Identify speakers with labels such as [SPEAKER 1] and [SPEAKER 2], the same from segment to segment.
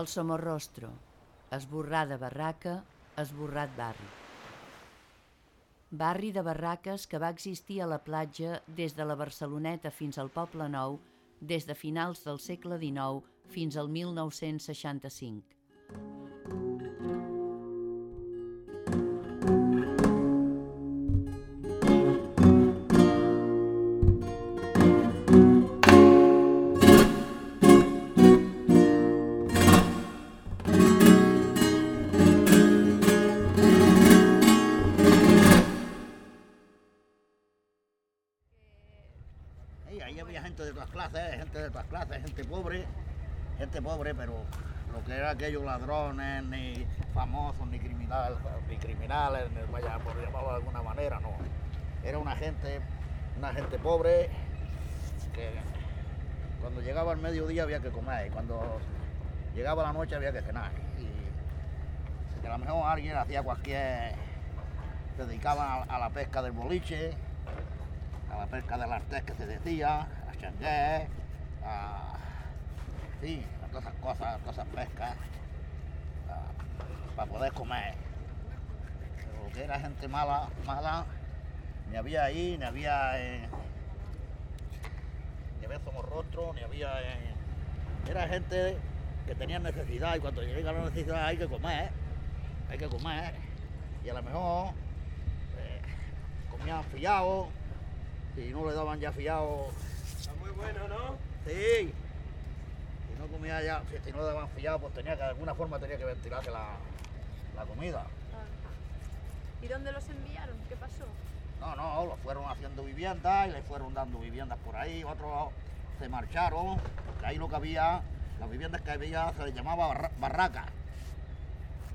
[SPEAKER 1] El Somorrostro, esborrada barraca, esborrat barri. Barri de barraques que va existir a la platja des de la Barceloneta fins al Poble Nou, des de finals del segle XIX fins al 1965.
[SPEAKER 2] Ahí había gente de todas clases, gente de todas clases, gente pobre, gente pobre, pero lo que era aquellos ladrones, ni famosos, ni criminales, ni criminales, ni vaya por llamarlo de alguna manera, no. Era una gente, una gente pobre que cuando llegaba el mediodía había que comer y cuando llegaba la noche había que cenar. Y, a lo mejor alguien hacía cualquier, se dedicaba a la pesca del boliche, a la pesca del artés que se decía, a changué, a, sí, a todas esas cosas, a todas esas pescas, para poder comer. Pero que era gente mala, mala, ni había ahí, ni había, ni había somorrostro, ni había, era gente que tenía necesidad y cuando llega la necesidad hay que comer, hay que comer, y a lo mejor eh, comían fiado, si no le daban ya fiado,
[SPEAKER 3] Está muy bueno, ¿no?
[SPEAKER 2] sí. Si no comía ya, si no le daban fiado, pues tenía que de alguna forma tenía que ventilarse la, la comida.
[SPEAKER 4] ¿Y dónde los enviaron? ¿Qué pasó?
[SPEAKER 2] No, no, lo fueron haciendo viviendas y le fueron dando viviendas por ahí, otros se marcharon, porque ahí lo que había, las viviendas que había se les llamaba barra- barraca.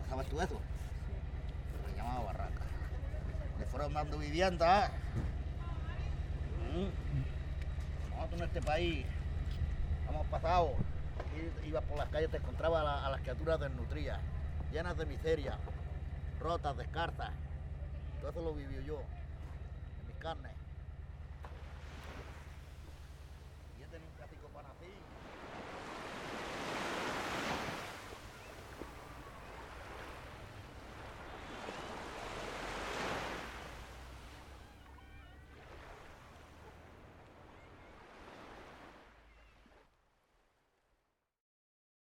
[SPEAKER 2] ¿Sabes tú eso? Se les llamaba barraca. Le fueron dando viviendas. Nosotros en este país hemos pasado, ibas por las calles, te encontrabas a, la- a las criaturas desnutridas, llenas de miseria, rotas, descartas. Todo eso lo viví yo, en mis carnes.